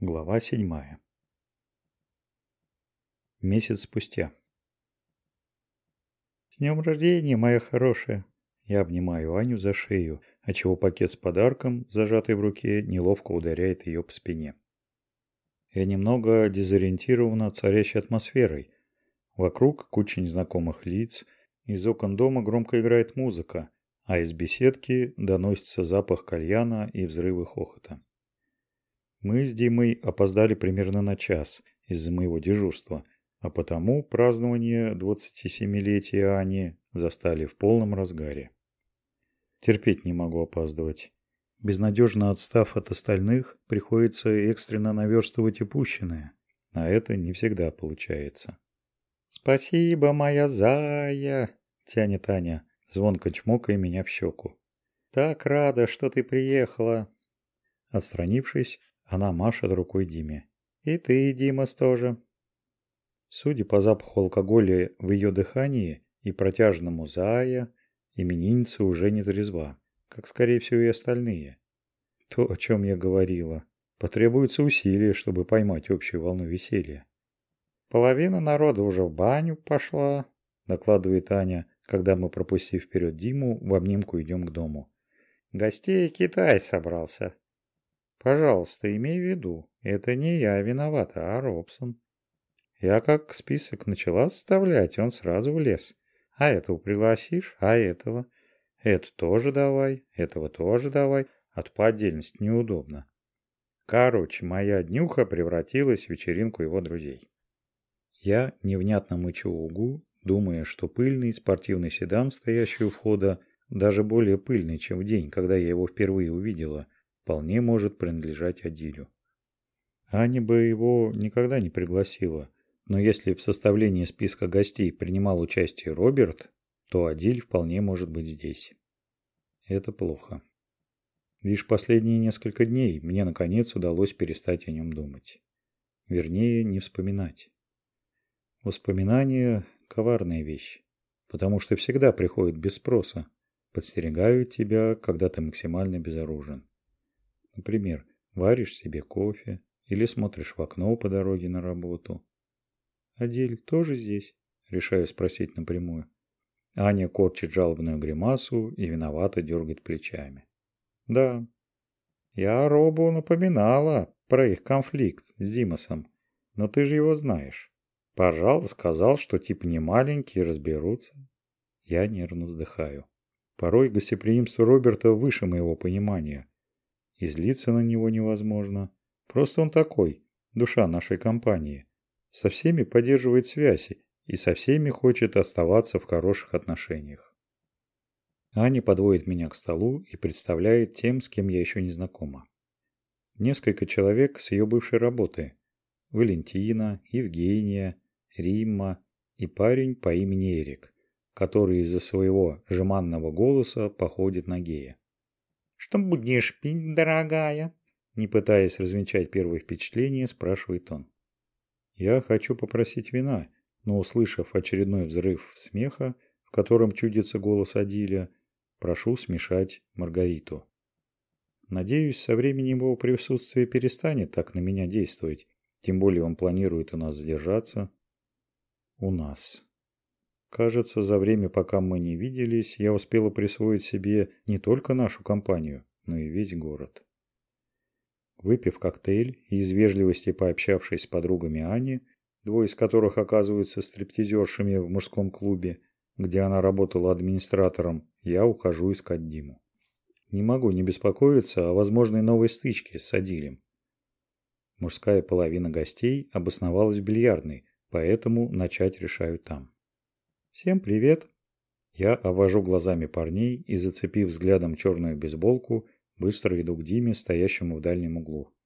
Глава седьмая. Месяц спустя. «С днем рождения, моя хорошая!» Я обнимаю Аню за шею, отчего пакет с подарком, зажатый в руке, неловко ударяет ее по спине. Я немного дезориентирована царящей атмосферой. Вокруг куча незнакомых лиц, из окон дома громко играет музыка, а из беседки доносится запах кальяна и взрывы хохота. Мы с Димой опоздали примерно на час из-за моего дежурства, а потому празднование 27-летия Ани застали в полном разгаре. Терпеть не могу опаздывать. Безнадежно отстав от остальных, приходится экстренно наверстывать упущенное, а это не всегда получается. «Спасибо, моя зая!» – тянет Аня, звонко чмокая меня в щеку. «Так рада, что ты приехала!» Отстранившись, она машет рукой Диме. «И ты, Димас, тоже». Судя по запаху алкоголя в ее дыхании и протяжному «зая», именинница уже не трезва, как, скорее всего, и остальные. То, о чем я говорила. Потребуется усилие, чтобы поймать общую волну веселья. «Половина народа уже в баню пошла», – докладывает Аня, когда мы, пропустив вперед Диму, в обнимку идем к дому. «Гостей Китай собрался. Пожалуйста, имей в виду, это не я виновата, а Робсон. Я как список начала составлять, он сразу влез. А этого пригласишь, а этого. Это тоже давай, этого тоже давай, то по отдельности неудобно. Короче, моя днюха превратилась в вечеринку его друзей. Я невнятно мычу угу, думая, что пыльный спортивный седан, стоящий у входа, даже более пыльный, чем в день, когда я его впервые увидела – вполне может принадлежать Адилю. Аня бы его никогда не пригласила, но если в составлении списка гостей принимал участие Роберт, то Адиль вполне может быть здесь. Это плохо. Лишь последние несколько дней мне наконец удалось перестать о нем думать. Вернее, не вспоминать. Воспоминания – коварная вещь, потому что всегда приходят без спроса, подстерегают тебя, когда ты максимально безоружен. Например, варишь себе кофе или смотришь в окно по дороге на работу. «Адель тоже здесь?» – решаю спросить напрямую. Аня корчит жалобную гримасу и виновато дергает плечами. «Да, я Робу напоминала про их конфликт с Димасом, но ты же его знаешь. Пожалуй, сказал, что тип не маленький, разберутся. Я нервно вздыхаю. Порой гостеприимство Роберта выше моего понимания, и злиться на него невозможно. Просто он такой, душа нашей компании. Со всеми поддерживает связи и со всеми хочет оставаться в хороших отношениях. Аня подводит меня к столу и представляет тем, с кем я еще не знакома. Несколько человек с ее бывшей работы. Валентина, Евгения, Римма и парень по имени Эрик, который из-за своего жеманного голоса походит на гея. «Что будешь пить, дорогая?» Не пытаясь развенчать первые впечатления, спрашивает он. Я хочу попросить вина, но, услышав очередной взрыв смеха, в котором чудится голос Адиля, прошу смешать Маргариту. Надеюсь, со временем его присутствие перестанет так на меня действовать, тем более он планирует у нас задержаться. У нас. Кажется, за время, пока мы не виделись, я успела присвоить себе не только нашу компанию, но и весь город. Выпив коктейль и из вежливости пообщавшись с подругами Ани, двое из которых оказываются стриптизершами в мужском клубе, где она работала администратором, я ухожу искать Диму. Не могу не беспокоиться о возможной новой стычке с Адилем. Мужская половина гостей обосновалась в бильярдной, поэтому начать решаю там. «Всем привет!» Я обвожу глазами парней и, зацепив взглядом черную бейсболку, быстро иду к Диме, стоящему в дальнем углу.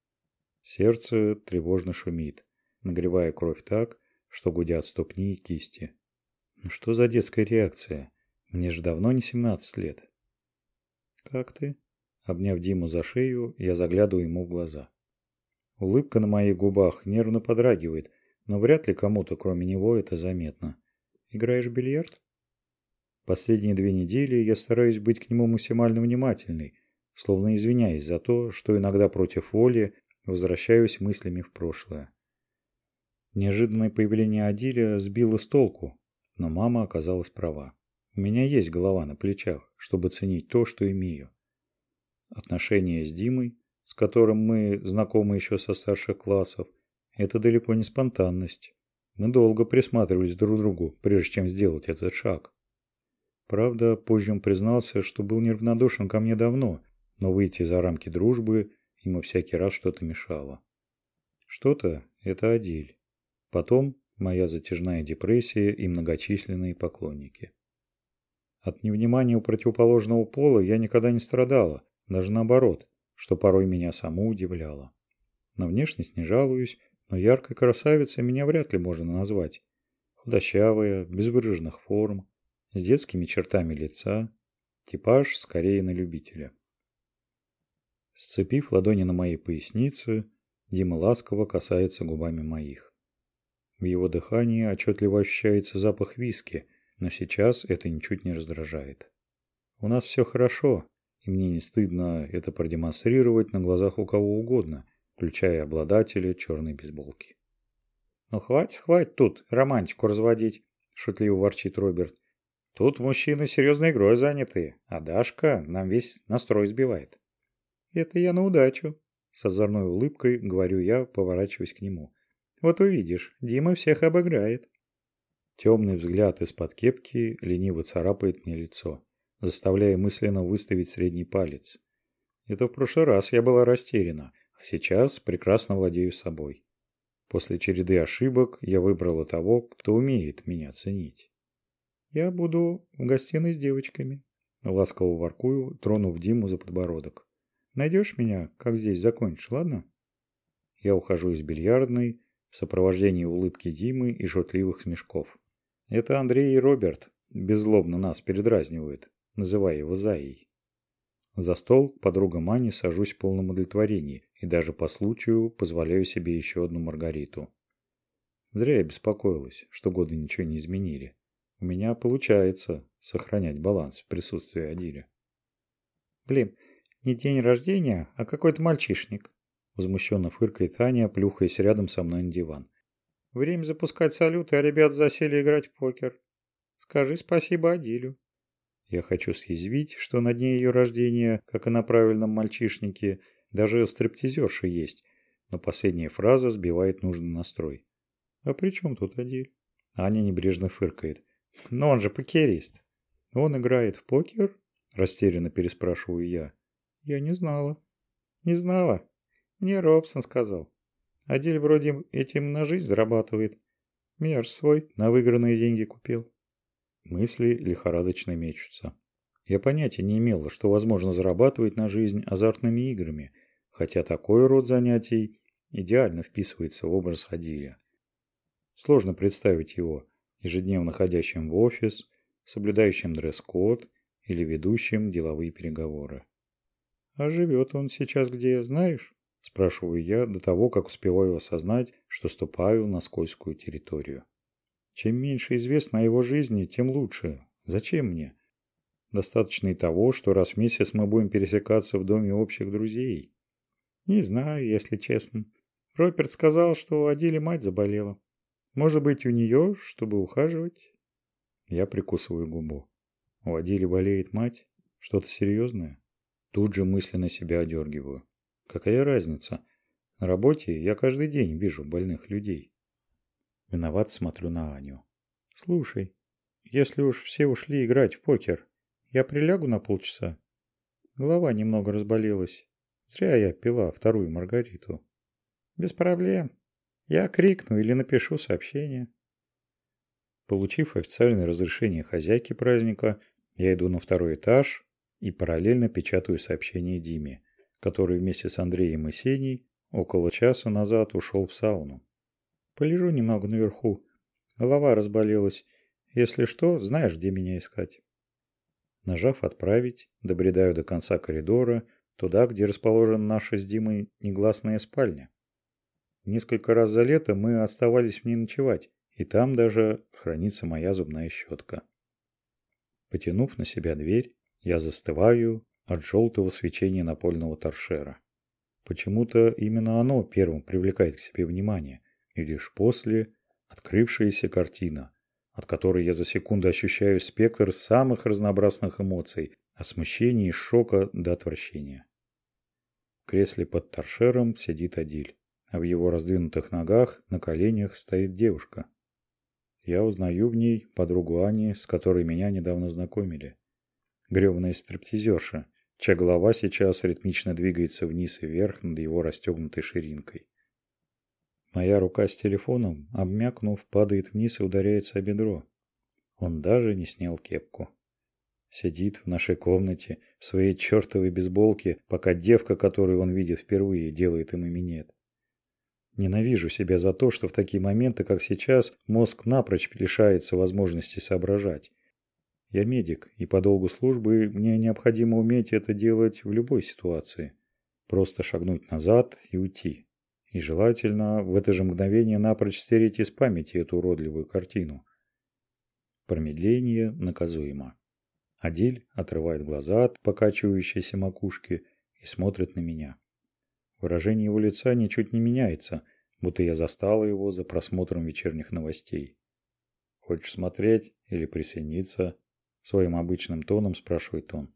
Сердце тревожно шумит, нагревая кровь так, что гудят ступни и кисти. Ну что за детская реакция? Мне же давно не 17 лет. «Как ты?» Обняв Диму за шею, я заглядываю ему в глаза. Улыбка на моих губах нервно подрагивает, но вряд ли кому-то, кроме него, это заметно. Играешь в бильярд? Последние две недели я стараюсь быть к нему максимально внимательной, словно извиняясь за то, что иногда против воли возвращаюсь мыслями в прошлое. Неожиданное появление Адиля сбило с толку, но мама оказалась права. У меня есть голова на плечах, чтобы ценить то, что имею. Отношения с Димой, с которым мы знакомы еще со старших классов, это далеко не спонтанность. Мы долго присматривались друг к другу, прежде чем сделать этот шаг. Правда, позже он признался, что был неравнодушен ко мне давно, но выйти за рамки дружбы ему всякий раз что-то мешало. Что-то – это Адиль. Потом моя затяжная депрессия и многочисленные поклонники. От невнимания у противоположного пола я никогда не страдала, даже наоборот, что порой меня саму удивляло. На внешность не жалуюсь, но яркой красавицей меня вряд ли можно назвать. Худощавая, без выраженных форм, с детскими чертами лица, типаж скорее на любителя. Сцепив ладони на моей пояснице, Дима ласково касается губами моих. В его дыхании отчетливо ощущается запах виски, но сейчас это ничуть не раздражает. У нас все хорошо, и мне не стыдно это продемонстрировать на глазах у кого угодно, включая обладателя черной бейсболки. «Ну хватит, хватит тут романтику разводить», – шутливо ворчит Роберт. «Тут мужчины серьезной игрой заняты, а Дашка нам весь настрой сбивает». «Это я на удачу», – с озорной улыбкой говорю я, поворачиваясь к нему. «Вот увидишь, Дима всех обыграет». Темный взгляд из-под кепки лениво царапает мне лицо, заставляя мысленно выставить средний палец. Это в прошлый раз я была растеряна, а сейчас прекрасно владею собой. После череды ошибок я выбрала того, кто умеет меня ценить. Я буду в гостиной с девочками. Ласково воркую, тронув Диму за подбородок. Найдешь меня, как здесь закончишь, ладно? Я ухожу из бильярдной в сопровождении улыбки Димы и шутливых смешков. Это Андрей и Роберт беззлобно нас передразнивают, называя его Заей. За стол подруга Мани сажусь в полном удовлетворении и даже по случаю позволяю себе еще одну Маргариту. Зря я беспокоилась, что годы ничего не изменили. У меня получается сохранять баланс в присутствии Адиля. Блин, не день рождения, а какой-то мальчишник. Возмущенно фыркает Аня, плюхаясь рядом со мной на диван. Время запускать салюты, а ребят засели играть в покер. Скажи спасибо Адилю. Я хочу съязвить, что на дне ее рождения, как и на правильном мальчишнике, даже стриптизерша есть, но последняя фраза сбивает нужный настрой. А при чем тут Адиль? Аня небрежно фыркает. Но он же покерист. Он играет в покер? Растерянно переспрашиваю я. Я не знала. Не знала? Мне Робсон сказал. Адель вроде этим на жизнь зарабатывает. Мерж свой на выигранные деньги купил. Мысли лихорадочно мечутся. Я понятия не имела, что возможно зарабатывать на жизнь азартными играми, хотя такой род занятий идеально вписывается в образ Адиля. Сложно представить его ежедневно ходящим в офис, соблюдающим дресс-код или ведущим деловые переговоры. А живет он сейчас где, знаешь? Спрашиваю я до того, как успеваю осознать, что ступаю на скользкую территорию. Чем меньше известно о его жизни, тем лучше. Зачем мне? Достаточно и того, что раз в месяц мы будем пересекаться в доме общих друзей. Не знаю, если честно. Роберт сказал, что у Адили мать заболела. Может быть, у нее, чтобы ухаживать? Я прикусываю губу. У Адили болеет мать? Что-то серьезное? Тут же мысленно себя одергиваю. Какая разница? На работе я каждый день вижу больных людей. Виноват смотрю на Аню. Слушай, если уж все ушли играть в покер, я прилягу на полчаса. Голова немного разболелась. Зря я пила вторую Маргариту. Без проблем. Я крикну или напишу сообщение. Получив официальное разрешение хозяйки праздника, я иду на второй этаж и параллельно печатаю сообщение Диме который вместе с Андреем и Сеней около часа назад ушел в сауну. Полежу немного наверху. Голова разболелась. Если что, знаешь, где меня искать. Нажав «Отправить», добредаю до конца коридора, туда, где расположена наша с Димой негласная спальня. Несколько раз за лето мы оставались в ней ночевать, и там даже хранится моя зубная щетка. Потянув на себя дверь, я застываю от желтого свечения напольного торшера. Почему-то именно оно первым привлекает к себе внимание, и лишь после открывшаяся картина, от которой я за секунду ощущаю спектр самых разнообразных эмоций, от смущения и шока до отвращения. Кресле под торшером сидит Адиль, а в его раздвинутых ногах на коленях стоит девушка. Я узнаю в ней подругу Ани, с которой меня недавно знакомили. Гребаная стриптизерша, чья голова сейчас ритмично двигается вниз и вверх над его расстегнутой ширинкой. Моя рука с телефоном, обмякнув, падает вниз и ударяется о бедро. Он даже не снял кепку. Сидит в нашей комнате, в своей чертовой бейсболке, пока девка, которую он видит впервые, делает ему минет. Ненавижу себя за то, что в такие моменты, как сейчас, мозг напрочь лишается возможности соображать. Я медик, и по долгу службы мне необходимо уметь это делать в любой ситуации. Просто шагнуть назад и уйти. И желательно в это же мгновение напрочь стереть из памяти эту уродливую картину. Промедление наказуемо. Адиль отрывает глаза от покачивающейся макушки и смотрит на меня. Выражение его лица ничуть не меняется, будто я застала его за просмотром вечерних новостей. «Хочешь смотреть или присоединиться?» Своим обычным тоном спрашивает он.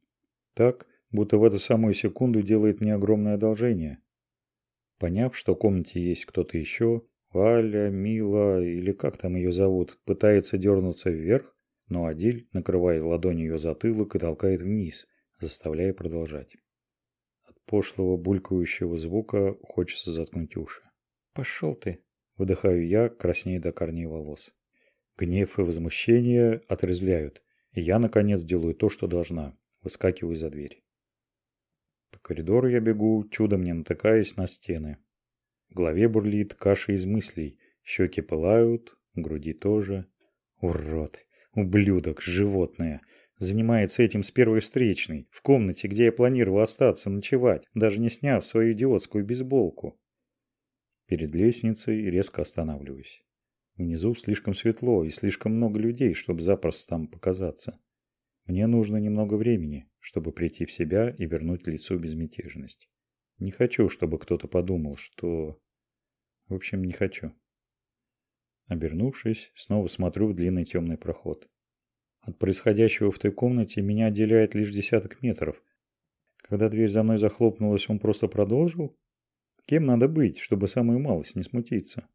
Так, будто в эту самую секунду делает мне огромное одолжение. Поняв, что в комнате есть кто-то еще, Валя, Мила или как там ее зовут, пытается дернуться вверх, но Адиль накрывает ладонью ее затылок и толкает вниз, заставляя продолжать. От пошлого булькающего звука хочется заткнуть уши. «Пошел ты!» – выдыхаю я, краснея до корней волос. Гнев и возмущение отрезвляют, и я, наконец, делаю то, что должна, выскакиваю за дверь. По коридору я бегу, чудом не натыкаясь на стены. В голове бурлит каша из мыслей, щеки пылают, груди тоже. Урод, ублюдок, животное. Занимается этим с первой встречной, в комнате, где я планировал остаться ночевать, даже не сняв свою идиотскую бейсболку. Перед лестницей резко останавливаюсь. Внизу слишком светло и слишком много людей, чтобы запросто там показаться. Мне нужно немного времени, чтобы прийти в себя и вернуть лицу безмятежность. Не хочу, чтобы кто-то подумал, что... В общем, не хочу. Обернувшись, снова смотрю в длинный темный проход. От происходящего в той комнате меня отделяет лишь десяток метров. Когда дверь за мной захлопнулась, он просто продолжил? Кем надо быть, чтобы самую малость не смутиться?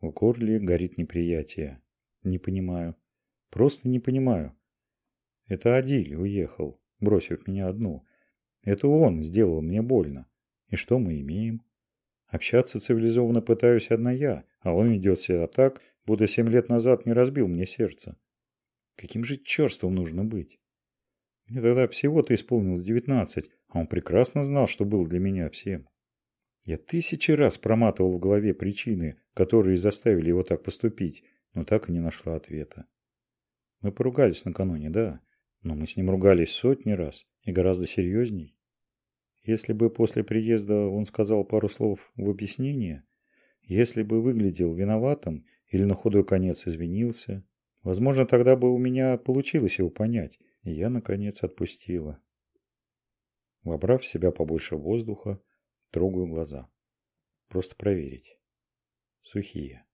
В горле горит неприятие. Не понимаю. Просто не понимаю. Это Адиль уехал, бросив меня одну. Это он сделал мне больно. И что мы имеем? Общаться цивилизованно пытаюсь одна я, а он ведет себя так, будто семь лет назад не разбил мне сердце. Каким же черством нужно быть? Мне тогда всего-то исполнилось девятнадцать, а он прекрасно знал, что был для меня всем. Я тысячи раз проматывал в голове причины, которые заставили его так поступить, но так и не нашла ответа. Мы поругались накануне, да, но мы с ним ругались сотни раз и гораздо серьезней. Если бы после приезда он сказал пару слов в объяснение, если бы выглядел виноватым или на худой конец извинился, возможно, тогда бы у меня получилось его понять, и я, наконец, отпустила. Вобрав в себя побольше воздуха, трогаю глаза. Просто проверить. Сухие.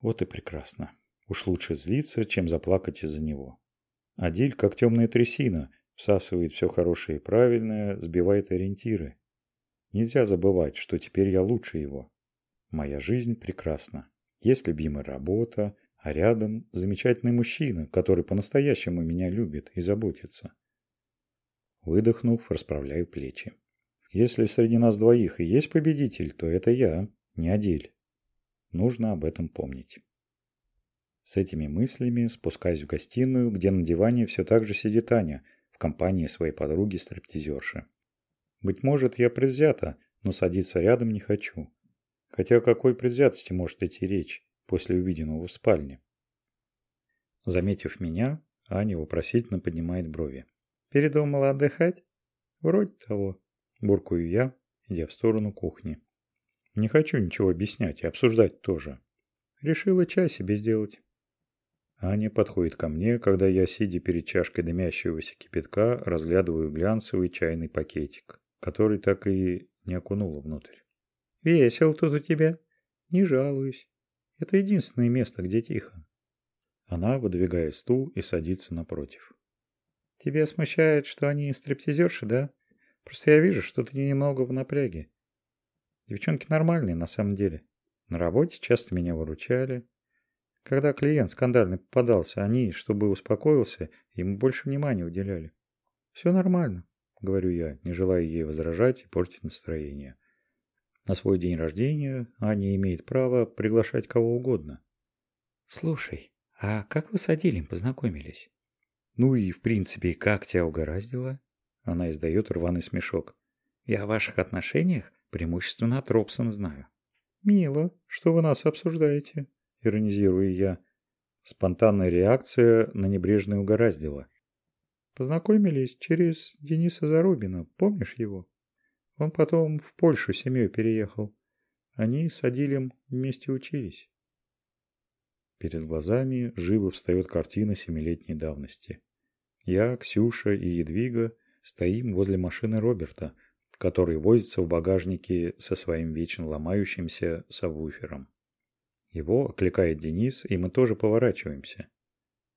Вот и прекрасно. Уж лучше злиться, чем заплакать из-за него. Адиль, как темная трясина, всасывает все хорошее и правильное, сбивает ориентиры. Нельзя забывать, что теперь я лучше его. Моя жизнь прекрасна. Есть любимая работа, а рядом замечательный мужчина, который по-настоящему меня любит и заботится. Выдохнув, расправляю плечи. Если среди нас двоих и есть победитель, то это я, не Адиль. Нужно об этом помнить. С этими мыслями спускаюсь в гостиную, где на диване все так же сидит Аня в компании своей подруги-стриптизерши. Быть может, я предвзята, но садиться рядом не хочу. Хотя о какой предвзятости может идти речь после увиденного в спальне? Заметив меня, Аня вопросительно поднимает брови. «Передумала отдыхать?» «Вроде того», – буркую я, идя в сторону кухни. Не хочу ничего объяснять и обсуждать тоже. Решила чай себе сделать. Аня подходит ко мне, когда я, сидя перед чашкой дымящегося кипятка, разглядываю глянцевый чайный пакетик, который так и не окунула внутрь. Весел тут у тебя. Не жалуюсь. Это единственное место, где тихо. Она выдвигает стул и садится напротив. Тебя смущает, что они стриптизерши, да? Просто я вижу, что ты немного в напряге. Девчонки нормальные на самом деле. На работе часто меня выручали. Когда клиент скандальный попадался, они, чтобы успокоился, ему больше внимания уделяли. Все нормально, говорю я, не желая ей возражать и портить настроение. На свой день рождения Аня имеет право приглашать кого угодно. Слушай, а как вы с Адилем познакомились? Ну и, в принципе, как тебя угораздило? Она издает рваный смешок. Я о ваших отношениях преимущественно от Робсон знаю. Мило, что вы нас обсуждаете, иронизирую я. Спонтанная реакция на небрежное угораздило. Познакомились через Дениса Зарубина, помнишь его? Он потом в Польшу семьей переехал. Они с Адилем вместе учились. Перед глазами живо встает картина семилетней давности. Я, Ксюша и Едвига стоим возле машины Роберта, который возится в багажнике со своим вечно ломающимся сабвуфером. Его окликает Денис, и мы тоже поворачиваемся.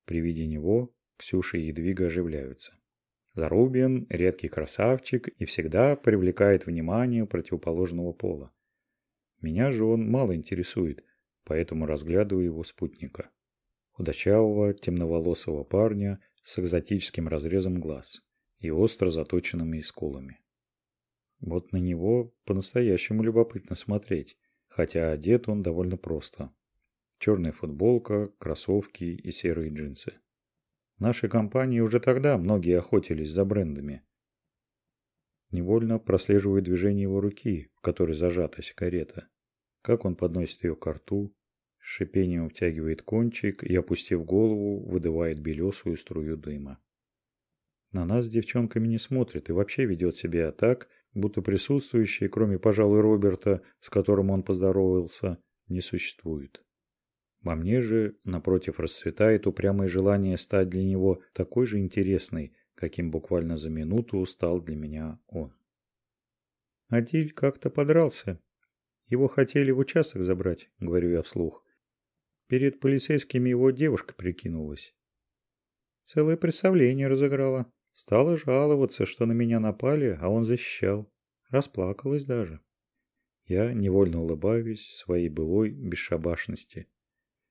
При виде него Ксюша и Едвига оживляются. Зарубин – редкий красавчик и всегда привлекает внимание противоположного пола. Меня же он мало интересует, поэтому разглядываю его спутника. Худощавого, темноволосого парня с экзотическим разрезом глаз и остро заточенными скулами. Вот на него по-настоящему любопытно смотреть, хотя одет он довольно просто. Черная футболка, кроссовки и серые джинсы. Нашей компании уже тогда многие охотились за брендами. Невольно прослеживаю движение его руки, в которой зажата сигарета. Как он подносит ее к рту, шипением втягивает кончик и, опустив голову, выдувает белесую струю дыма. На нас с девчонками не смотрит и вообще ведет себя так, будто присутствующие, кроме, пожалуй, Роберта, с которым он поздоровался, не существует. Во мне же, напротив, расцветает упрямое желание стать для него такой же интересной, каким буквально за минуту стал для меня он. Адиль как-то подрался. Его хотели в участок забрать, говорю я вслух. Перед полицейскими его девушка прикинулась. Целое представление разыграла. Стала жаловаться, что на меня напали, а он защищал. Расплакалась даже. Я невольно улыбаюсь своей былой бесшабашности.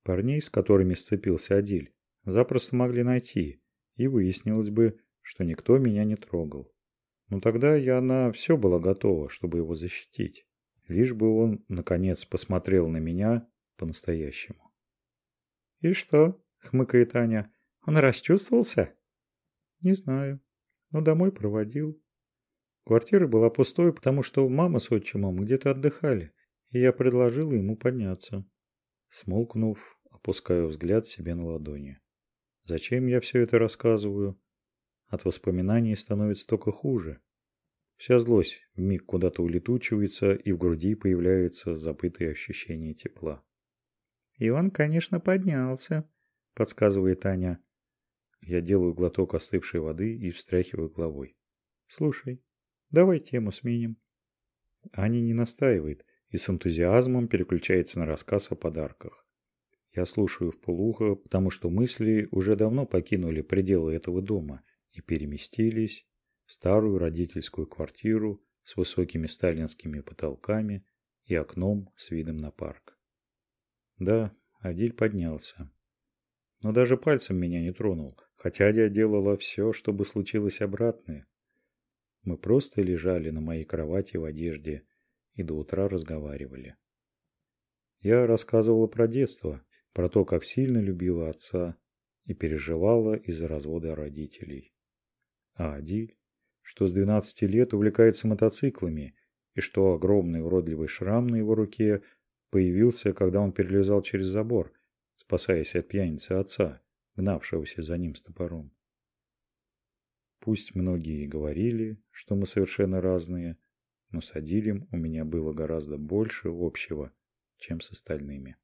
Парней, с которыми сцепился Адиль, запросто могли найти, и выяснилось бы, что никто меня не трогал. Но тогда я на все была готова, чтобы его защитить. Лишь бы он, наконец, посмотрел на меня по-настоящему. «И что?» — хмыкает Аня. «Он расчувствовался?» «Не знаю, но домой проводил. Квартира была пустой, потому что мама с отчимом где-то отдыхали, и я предложила ему подняться. Смолкнув, опускаю взгляд себе на ладони. Зачем я все это рассказываю? От воспоминаний становится только хуже. Вся злость вмиг куда-то улетучивается, и в груди появляется забытое ощущение тепла. И он, конечно, поднялся, подсказывает Аня. Я делаю глоток остывшей воды и встряхиваю головой. Слушай, давай тему сменим. Аня не настаивает, и с энтузиазмом переключается на рассказ о подарках. Я слушаю в полухо, потому что мысли уже давно покинули пределы этого дома и переместились в старую родительскую квартиру с высокими сталинскими потолками и окном с видом на парк. Да, Адиль поднялся. Но даже пальцем меня не тронул, хотя я делала все, чтобы случилось обратное. Мы просто лежали на моей кровати в одежде, и до утра разговаривали. Я рассказывала про детство, про то, как сильно любила отца и переживала из-за развода родителей. А Адиль, что с 12 лет увлекается мотоциклами и что огромный уродливый шрам на его руке появился, когда он перелезал через забор, спасаясь от пьяницы отца, гнавшегося за ним с топором. Пусть многие говорили, что мы совершенно разные, но с Адилем у меня было гораздо больше общего, чем с остальными.